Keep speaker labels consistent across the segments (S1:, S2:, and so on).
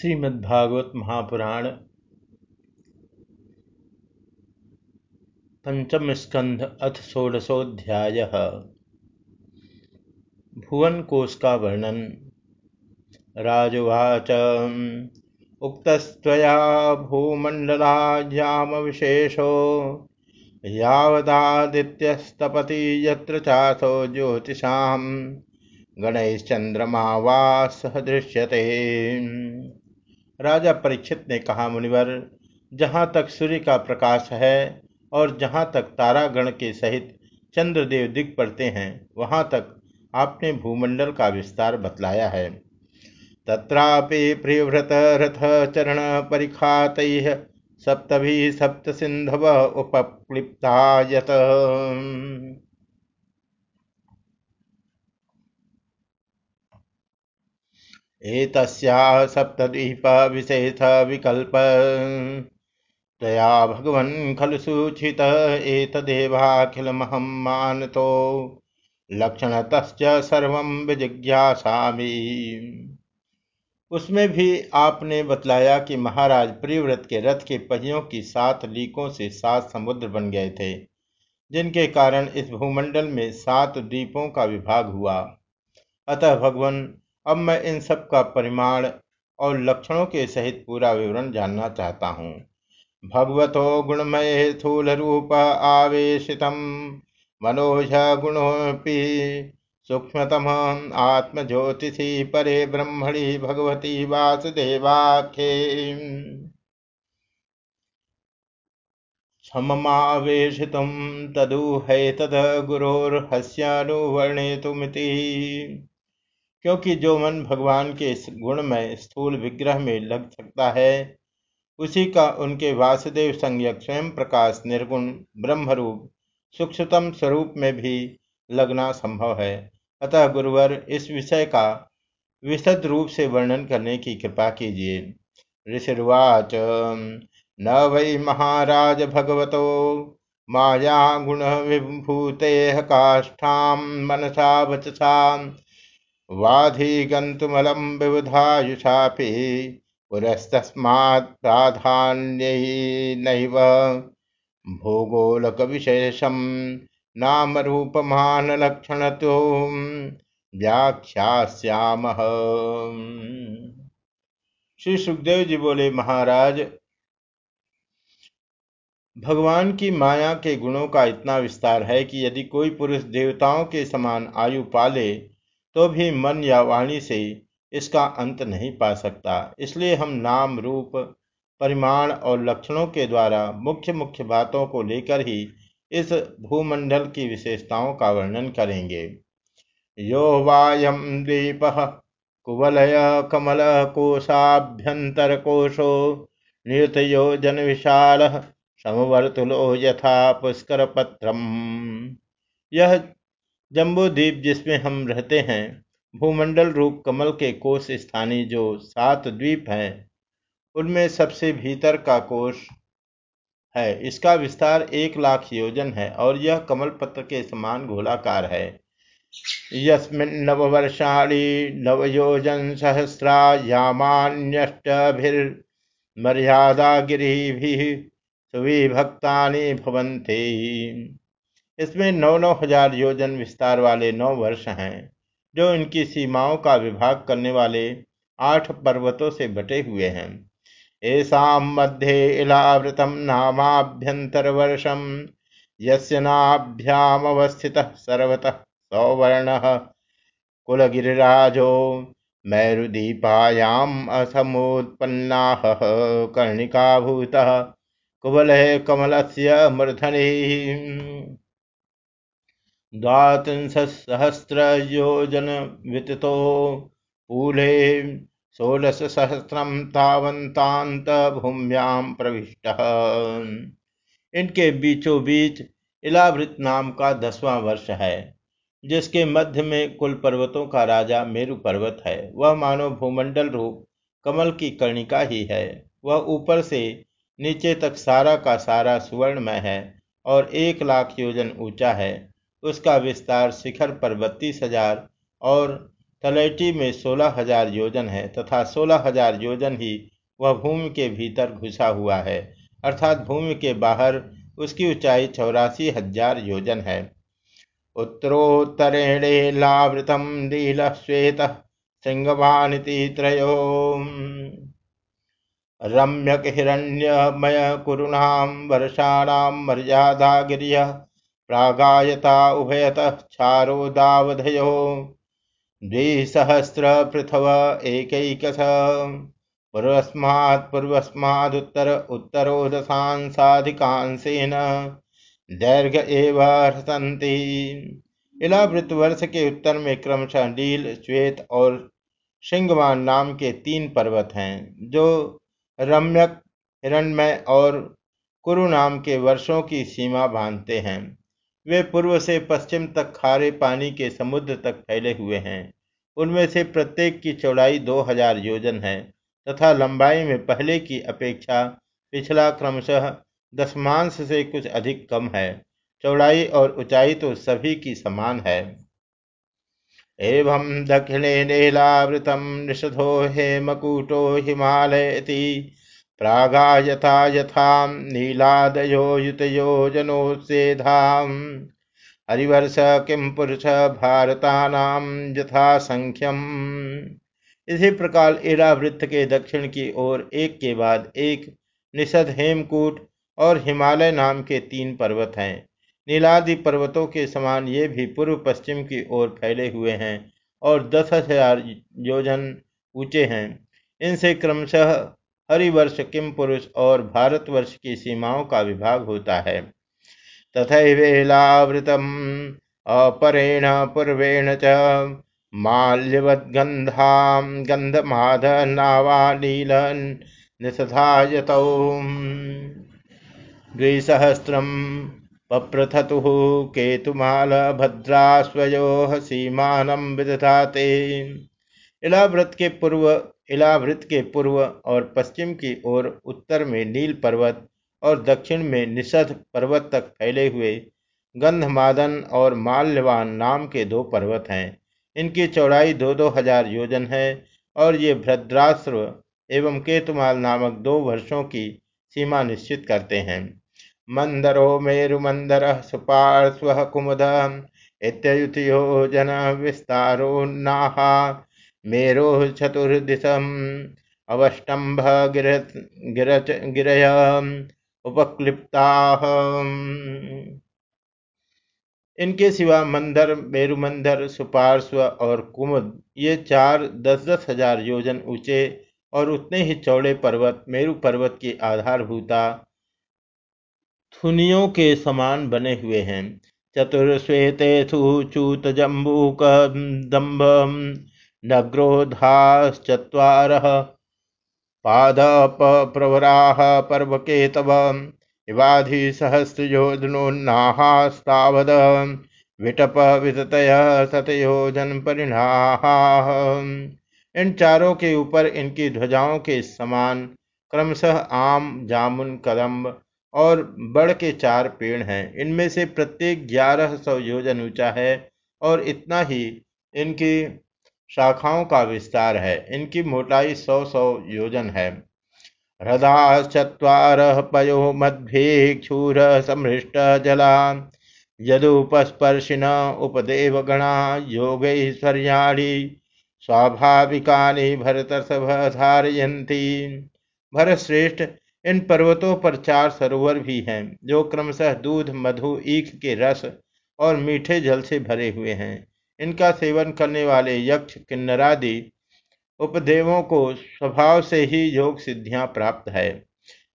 S1: श्रीमद्भागवत महापुराण पंचम स्कंध अथ षोडशोध्याय भुवन कोश का वर्णन। राजुवाच। उक्तस्तया विशेषो यावदादित्यस्तपति यत्र ज्योतिषां गणैश्चंद्रमा वा सह दृश्यते। राजा परीक्षित ने कहा, मुनिवर, जहाँ तक सूर्य का प्रकाश है और जहाँ तक तारागण के सहित चंद्रदेव दिख पड़ते हैं, वहाँ तक आपने भूमंडल का विस्तार बतलाया है। तत्रापि प्रियव्रत रथ चरण परिखात सप्तभी सप्त सिंधव उपक्लिप्ता यत एतस्याः सप्तद्वीपविशेषविकल्प त्वया भगवन् खलु सूचित एतदेवाखिलमहं मानतो लक्षणतश्च सर्वं विजिज्ञासामि। उसमें भी आपने बतलाया कि महाराज प्रियव्रत के रथ के पहियों की सात लीकों से सात समुद्र बन गए थे, जिनके कारण इस भूमंडल में सात द्वीपों का विभाग हुआ। अतः भगवान अब मैं इन सब का परिमाण और लक्षणों के सहित पूरा विवरण जानना चाहता हूँ। भगवतो गुणमय स्थूल रूप आवेशित मनोज गुणोपि सूक्ष्मतम आत्मज्योतिषी परे ब्रह्मणि भगवती वासुदेवाख्ये। क्षममावेशितुं तदुहैतद गुरोर्हस्यानुवर्णेतुमिति क्योंकि जो मन भगवान के गुण में स्थूल विग्रह में लग सकता है, उसी का उनके वासुदेव संज्ञक स्वयं प्रकाश निर्गुण ब्रह्मरूप सूक्ष्मतम स्वरूप में भी लगना संभव है। अतः गुरुवर, इस विषय का विशद रूप से वर्णन करने की कृपा कीजिए। ऋषिर्वाच, न वै महाराज भगवतो, माया गुण विभूते काष्ठा मनसा वचसा। वाधिगन्तुमलं विबुधायुषापि पुरस्तस्मात् प्राधान्यैनैव भूगोलकविशेषं नामरूपमानलक्षणतो व्याख्यास्यामः। श्री सुखदेव जी बोले, महाराज, भगवान की माया के गुणों का इतना विस्तार है कि यदि कोई पुरुष देवताओं के समान आयु पाले तो भी मन या वाणी से इसका अंत नहीं पा सकता। इसलिए हम नाम, रूप, परिमाण और लक्षणों के द्वारा मुख्य मुख्य बातों को लेकर ही इस भूमंडल की विशेषताओं का वर्णन करेंगे। यो वायम द्वीप कुवलय कमल कोशाभ्यंतर कोशो नियुत योजन विशाल समवर्तुलो यथा पुष्कर पत्रम यह जम्बूद्वीप, जिसमें हम रहते हैं, भूमंडल रूप कमल के कोष स्थानीय जो सात द्वीप हैं, उनमें सबसे भीतर का कोष है। इसका विस्तार एक लाख योजन है और यह कमल पत्र के समान गोलाकार है। यस्मिन् नववर्षाणि नवयोजन सहस्रा गिरी सुविभक्तानि भवन्ति। इसमें नौ नौ हज़ार योजन विस्तार वाले नौ वर्ष हैं, जो इनकी सीमाओं का विभाग करने वाले आठ पर्वतों से बटे हुए हैं। ऐसा मध्ये इलावृतम नामाभ्यंतर वर्षम यस्याभ्यामवस्थित सर्वतः सौवर्ण। कुलगिरिराजो मैरुदीपायाम असमोत्पन्ना कर्णिकाभूत। कुबल कमल से मूर्धनि द्वात्रिंशत्सहस्रयोजनविततो कूले षोडशसहस्रं तावन्तान्तभूम्यां प्रविष्टः। इनके बीचों बीच इलावृत नाम का दसवां वर्ष है, जिसके मध्य में कुल पर्वतों का राजा मेरु पर्वत है। वह मानव भूमंडल रूप कमल की कर्णिका ही है। वह ऊपर से नीचे तक सारा का सारा सुवर्णमय है और एक लाख योजन ऊँचा है। उसका विस्तार शिखर पर बत्तीस हज़ार और तलैटी में सोलह हज़ार योजन है तथा सोलह हज़ार योजन ही वह भूमि के भीतर घुसा हुआ है। अर्थात भूमि के बाहर उसकी ऊंचाई चौरासी हज़ार योजन है। उत्तरोत्तरेणेलावृतं नीलश्वेतः शृङ्गवानिति त्रयो रम्यक हिरण्यमय कुरुणाम वर्षाणाम मर्यादा मर्यादागिर्यः प्रागायता उभयतः चारोदावधयो द्विसहस्रपृथव एकैकश। पूर्वस्मात् पूर्वस्मादुत्तर उत्तरोदशांसाधिकांशेन दैर्घ एव हसंती इलावृत वर्ष के उत्तर में क्रमशः नील, श्वेत और सिंहवान नाम के तीन पर्वत हैं, जो रम्यक, हिरणमय और कुरु नाम के वर्षों की सीमा बांधते हैं। वे पूर्व से पश्चिम तक खारे पानी के समुद्र तक फैले हुए हैं। उनमें से प्रत्येक की चौड़ाई दो हज़ार योजन है तथा लंबाई में पहले की अपेक्षा पिछला क्रमशः दशमांश से कुछ अधिक कम है। चौड़ाई और ऊंचाई तो सभी की समान है। एवं दक्षिणे नीलावृतम निषधो हेमकूटो हिमालय प्रागा यथा यथा नीलादयो युतयोजनोत्सेधाम हरिवर्ष किम पुरुष भारतानाम यथा संख्यम इसी प्रकार एरा वृत्त के दक्षिण की ओर एक के बाद एक निषद हेमकूट और हिमालय नाम के तीन पर्वत हैं। नीलादि पर्वतों के समान ये भी पूर्व पश्चिम की ओर फैले हुए हैं और दस हज़ार योजन ऊँचे हैं। इनसे क्रमशः हरिवर्ष किम पुरुष और भारतवर्ष की सीमाओं का विभाग होता है। तथा तथैवेलावृतम, अपरेण पूर्वेण च नावा नील निषधायतौ द्विसहस्रं पप्रथतुः केतुमालभद्रास्वयोः सीमानं विदधाते। इलाव्रत के पूर्व इलावृत के पूर्व और पश्चिम की ओर, उत्तर में नील पर्वत और दक्षिण में निषद पर्वत तक फैले हुए गंधमादन और माल्यवान नाम के दो पर्वत हैं। इनकी चौड़ाई दो दो हज़ार योजन है और ये भद्रास्व एवं केतुमाल नामक दो वर्षों की सीमा निश्चित करते हैं। मंदरो मेरुमंदर सुपार्श्व कुमुद जन विस्तारो नाहा। मेरो चतुर्दिशम अवष्टंभ गिरय उपक्लिप्ता। इनके सिवा मंदर, मेरुमंदर, सुपार्श्व और कुमुद, ये चार दस दस हज़ार योजन ऊँचे और उतने ही चौड़े पर्वत, मेरु पर्वत की आधारभूता थुनियों के समान बने हुए हैं। चतुर्श्वेतेषु चूतजम्बूक दम्भ नग्रोधाश्चत्वारः पादप्रवराः पर्वकेतव इवाधिसहस्रयोजनोन्नाहास्तावद विटप विततय शतयोजन परिणाह इन चारों के ऊपर इनकी ध्वजाओं के समान क्रमशः आम, जामुन, कदम्ब और बड़ के चार पेड़ हैं। इनमें से प्रत्येक ग्यारह सौ योजन ऊँचा है और इतना ही इनकी शाखाओं का विस्तार है। इनकी मोटाई सौ सौ योजन है। हृदा पयो मध्वेक्षूर समृष्ट जला यदुपस्पर्शिन उपदेवगणा योगैश्वर्याणि स्वाभाविकानि भरतसभ धारयन्ती भरत श्रेष्ठ इन पर्वतों पर चार सरोवर भी हैं, जो क्रमशः दूध, मधु, ईख के रस और मीठे जल से भरे हुए हैं। इनका सेवन करने वाले यक्ष किन्नरादि उपदेवों को स्वभाव से ही योग सिद्धियाँ प्राप्त है।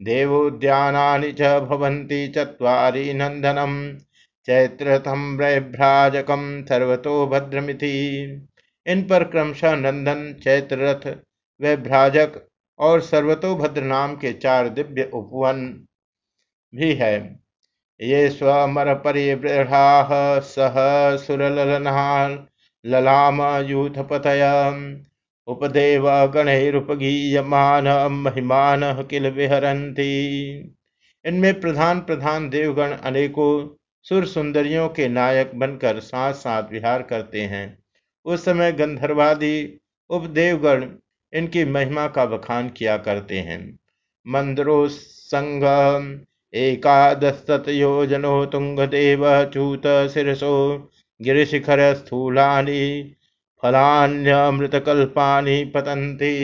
S1: देवोद्याना च चत्वारि नंदनम चैत्रथम वैभ्राजकम सर्वतो भद्रमिथि इन पर क्रमशः नंदन चैत्ररथ वैभ्राजक और सर्वतोभद्र नाम के चार दिव्य उपवन भी है। ये स्वमर परिवृढ़ा सह सुरलनाल ललाम यूथपतय उपदेव गणैरुपगीयमान महिमान किल विहरंती इनमें प्रधान प्रधान देवगण अनेकों सुर सुंदरियों के नायक बनकर साथ साथ विहार करते हैं। उस समय गंधर्वादी उपदेवगण इनकी महिमा का बखान किया करते हैं। मंदरो संग एकादशत योजनो तुंगदेव चूत शिरसो गिरिशिखर स्थूलानि फलान्यमृतकल्पानि पतंती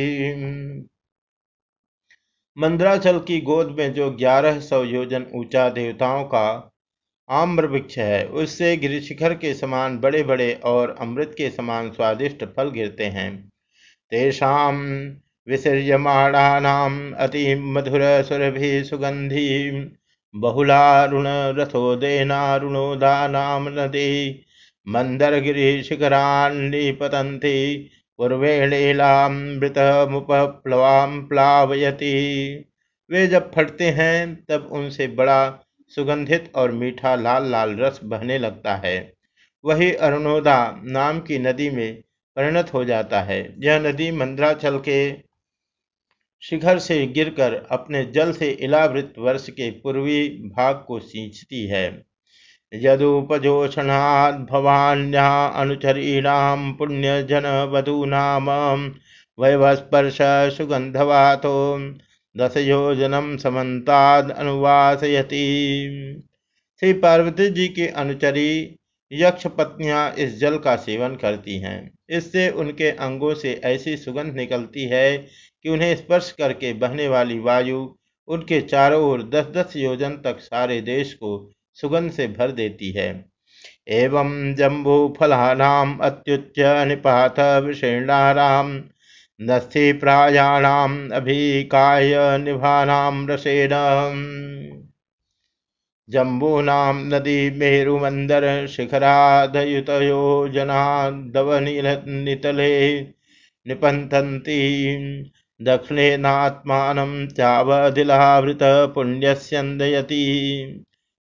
S1: मंद्राचल की गोद में जो ग्यारह सौ योजन ऊँचा देवताओं का आम्र वृक्ष है, उससे गिरिशिखर के समान बड़े बड़े और अमृत के समान स्वादिष्ट फल गिरते हैं। तेषाम विसर्यमाणानाम अति मधुर सुरभि सुगंधि बहुलारुण रथोदेनारुणोदानाम नदी मंदरगिरिशिखरान्निपतन्ति पूर्वेणेलामृतमुपप्लवाम प्लावयति। वे जब फटते हैं, तब उनसे बड़ा सुगंधित और मीठा लाल लाल रस बहने लगता है। वही अरुणोदा नाम की नदी में परिणत हो जाता है। यह नदी मंद्राचल के शिखर से गिरकर अपने जल से इलावृत वर्ष के पूर्वी भाग को सींचती है। यदुपजोषणाद भवान्या अनुचरीणाम पुण्य जन वधूनाम वैवस्पर्श सुगंधवातो दस योजनम समन्ताद अनुवासयती। श्री पार्वती जी की अनुचरी यक्ष पत्नियाँ इस जल का सेवन करती हैं। इससे उनके अंगों से ऐसी सुगंध निकलती है कि उन्हें स्पर्श करके बहने वाली वायु उनके चारों ओर दस दस योजन तक सारे देश को सुगंध से भर देती है। एवं जम्बू फलानाम अत्युच्च निपात विषेणाराम, नस्थि प्रायाणाम अभिकाय निभानाम रसेन जम्बूनाम नदी मेरुमंदर शिखरादयुतयो जनादवनितले निपन्तन्ति। दक्षिणेनात्मानं चावधिलावृत पुण्यस्यन्दयति।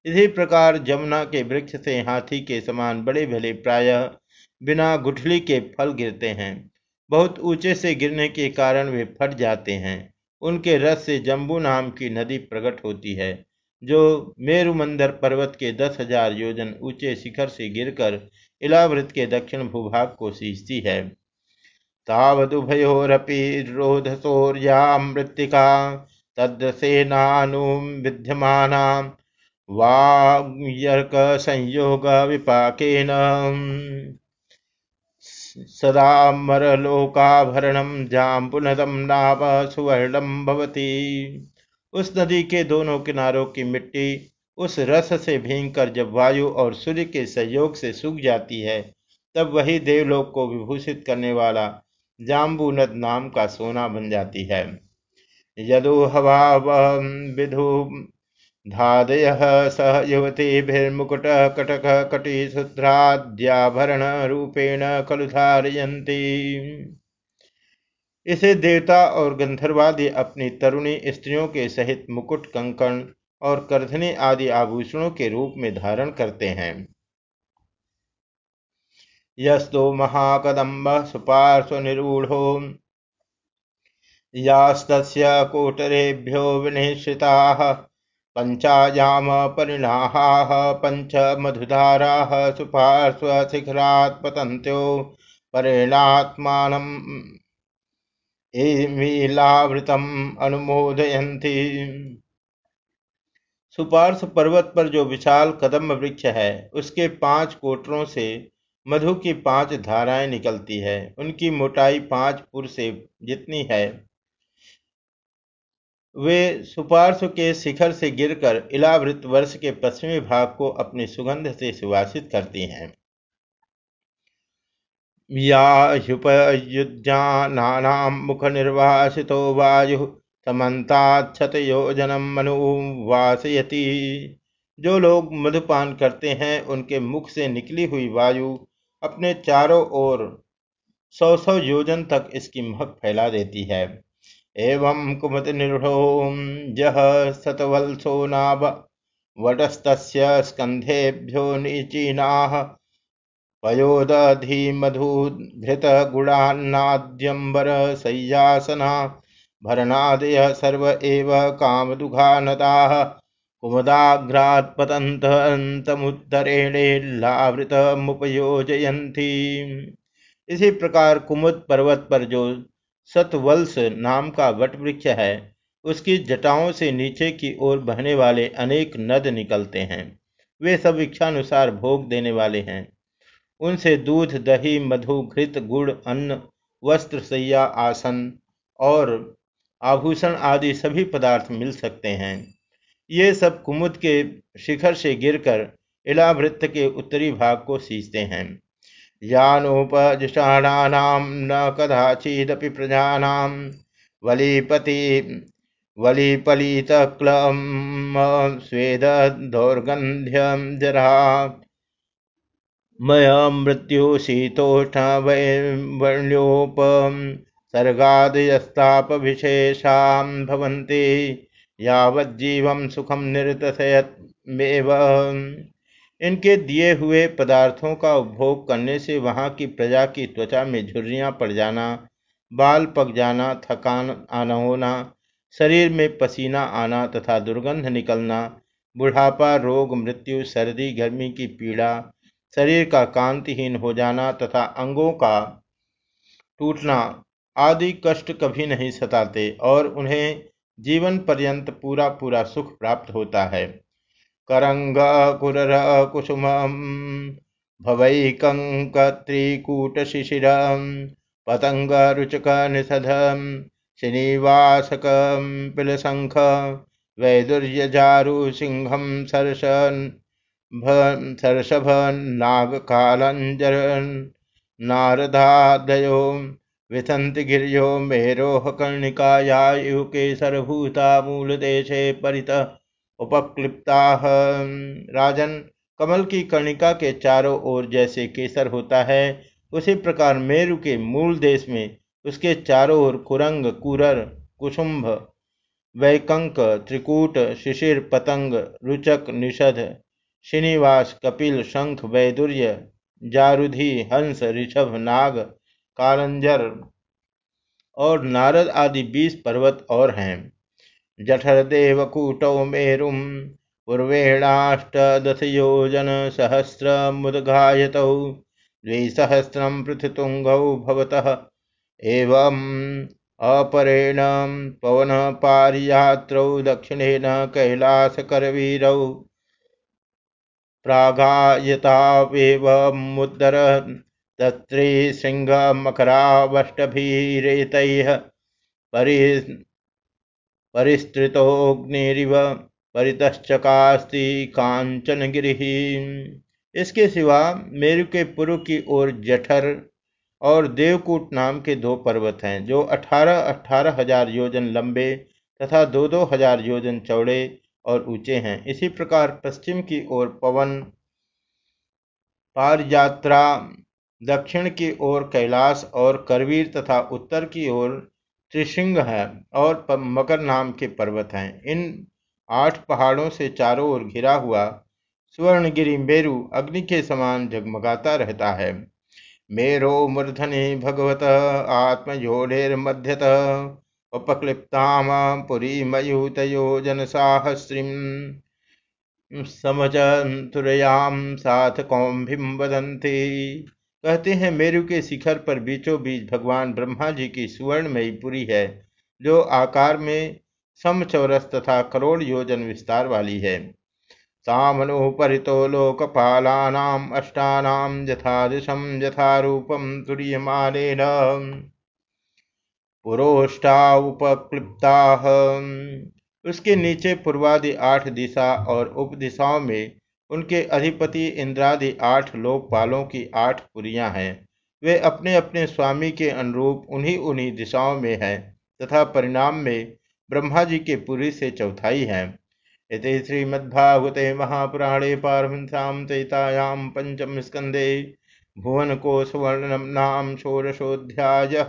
S1: इसी प्रकार जमुना के वृक्ष से हाथी के समान बड़े भले प्रायः बिना गुठली के फल गिरते हैं। बहुत ऊँचे से गिरने के कारण वे फट जाते हैं। उनके रस से जम्बू नाम की नदी प्रकट होती है, जो मेरुमंदर पर्वत के दस हज़ार योजन ऊँचे शिखर से गिरकर इलावृत के दक्षिण भूभाग को सींचती है। तावदुभयोरपि रोधसौर्या मृत्तिका तद्रसेनानुविद्यमाना वाग्यर्क संयोग विपाकेन सदा मरलोकाभरणं जाम्बुनदं नाम सुवर्णं भवती। उस नदी के दोनों किनारों की मिट्टी उस रस से भींग कर जब वायु और सूर्य के सहयोग से सूख जाती है, तब वही देवलोक को विभूषित करने वाला जाम्बू नद नाम का सोना बन जाती है। यदो हवा विधु धादय सह युवतीभिर्मुकुट कटक कटिशुद्राद्याभरण रूपेण खलु धारयती इसे देवता और गंधर्वादि अपनी तरुणी स्त्रियों के सहित मुकुट कंकण और करधने आदि आभूषणों के रूप में धारण करते हैं। यस्तो महाकदम्ब सुपार्श्वनिरूढ़ो। यास्तस्य कोटरेभ्यो विनिश्रिताः परिणाहाः, पञ्च मधुधाराः सुपार्श्वशिखरात् पतन्त्यो। परेणात्मानम् एमीलावृतम अनुमोदयंती सुपार्श पर्वत पर जो विशाल कदम वृक्ष है, उसके पाँच कोटरों से मधु की पाँच धाराएँ निकलती है। उनकी मोटाई पाँच पुर से जितनी है। वे सुपार्श्व के शिखर से गिरकर इलावृत वर्ष के पश्चिमी भाग को अपनी सुगंध से सुवासित करती हैं। मुख या ह्युपयुज्यानानां मुखनिर्वासितो वायुः समन्ताक्षतयोजनं मनुवासयति जो लोग मधुपान करते हैं, उनके मुख से निकली हुई वायु अपने चारों ओर सौ सौ योजन तक इसकी महक फैला देती है। एवं कुमत निर्भो जह सतवल्सो नाभ, वटस्तस्य स्कन्धेभ्यो नीचीनाः पयोदधिमधुघृतगुणान्नाद्यम्बरशय्यासना भरणादयः सर्व एव कामदुघानदाः कुमुदाग्रात् पतन्तमुत्तरेणेल्लावृतमुपयोजयन्ति इसी प्रकार कुमुद पर्वत पर जो सतवल्स नाम का वटवृक्ष है, उसकी जटाओं से नीचे की ओर बहने वाले अनेक नद निकलते हैं। वे सब इच्छानुसार भोग देने वाले हैं। उनसे दूध, दही, मधु, घृत, गुड़, अन्न, वस्त्र, सैया, आसन और आभूषण आदि सभी पदार्थ मिल सकते हैं। ये सब कुमुद के शिखर से गिरकर इलावृत्त के उत्तरी भाग को सींचते हैं। यानोपजिषाणानाम न कदाचिदपि प्रजानाम वलीपति वलीपलितक्लम स्वेद दौर्गंध्यम जरा। मया मृत्युशीतोष्णवैवर्ण्योपम सर्गादयस्तापविशेषां भवन्ति। यावज्जीवं सुखम निर्तसयत्मेव इनके दिए हुए पदार्थों का उपभोग करने से वहाँ की प्रजा की त्वचा में झुर्रियाँ पड़ जाना, बाल पक जाना, थकान आना होना, शरीर में पसीना आना तथा दुर्गंध निकलना, बुढ़ापा, रोग, मृत्यु, सर्दी, गर्मी की पीड़ा, शरीर का कांतिहीन हो जाना तथा अंगों का टूटना आदि कष्ट कभी नहीं सताते और उन्हें जीवन पर्यंत पूरा पूरा सुख प्राप्त होता है। करंग कुरर कुसुम भवैकंकत्रिकूट शिशिर पतंग रुचक निषध श्रीनिवासक पिलशंख वैदुर्यजारु सिंहम सरसन सरसभ नागकालंजर नारदादयो विसंति गिरियो मेरोह कर्णिकायायुकेशरभूता मूलदेशे परित उपक्लिप्ता। राजन, कमल की कर्णिका के चारों ओर जैसे केसर होता है, उसी प्रकार मेरु के मूल देश में उसके चारों ओर कुरंग, कुरर, कुसुंभ, वैकंक, त्रिकूट, शिशिर, पतंग, रुचक, निषध, श्रीनिवास, कपिल, शंख, वैदुर्य, जारुधि, हंस, ऋषभ, नाग कालंजर और नारद आदि बीस पर्वत और हैं। जठर देवकूटौ मेरुम पूर्वेणाष्टदशयोजन सहस्र मुदघायतौ द्विसहस्रम पृथुतुंगौ भवतः। एवं अपरेण पवन पारियात्रौ दक्षिणेन कैलासकरवीरौ प्रागायतावेवमुद्धर तत्रिशृङ्गमकरावष्टभिरेतैः परि परिस्तृतोऽग्निरिव परितश्चकास्ति कांचनगिरिः इसके सिवा मेरु के पूर्व की ओर जठर और देवकूट नाम के दो पर्वत हैं, जो अठारह अठारह हज़ार योजन लंबे तथा दो दो हज़ार योजन चौड़े और ऊँचे हैं। इसी प्रकार पश्चिम की ओर पवन पारयात्रा दक्षिण की ओर कैलाश और करवीर तथा उत्तर की ओर त्रिशृंग है और मकर नाम के पर्वत हैं। इन आठ पहाड़ों से चारों ओर घिरा हुआ स्वर्णगिरी मेरु अग्नि के समान जगमगाता रहता है। मेरो मूर्धनि भगवत आत्मयोनिर्मध्यत उपक्लिप्ताम पुरी मयूतयोजन साहस्रीम समचतुरयाम साथ कौम्भिम वदंती कहते हैं, मेरु के शिखर पर बीचों बीच भगवान ब्रह्मा जी की सुवर्णमयी पुरी है, जो आकार में समचौरस तथा करोड़ योजन विस्तार वाली है। सामनो परितो लोकपालानाम अष्टानाम यथादिशम यथारूपम तुरीयमानेन। पुरोष्टा उपक्लिप्ता उसके नीचे पूर्वादि आठ दिशा और उपदिशाओं में उनके अधिपति इंद्रादि आठ लोकपालों की आठ पुरियाँ हैं। वे अपने अपने स्वामी के अनुरूप उन्हीं उन्हीं दिशाओं में हैं तथा परिणाम में ब्रह्मा जी के पुरी से चौथाई हैं। इति श्रीमद्भागवते महापुराणे पारमहंस्यां तैतायां पंचम स्कंदे भुवन को सुवर्णम नाम षोडशोध्याय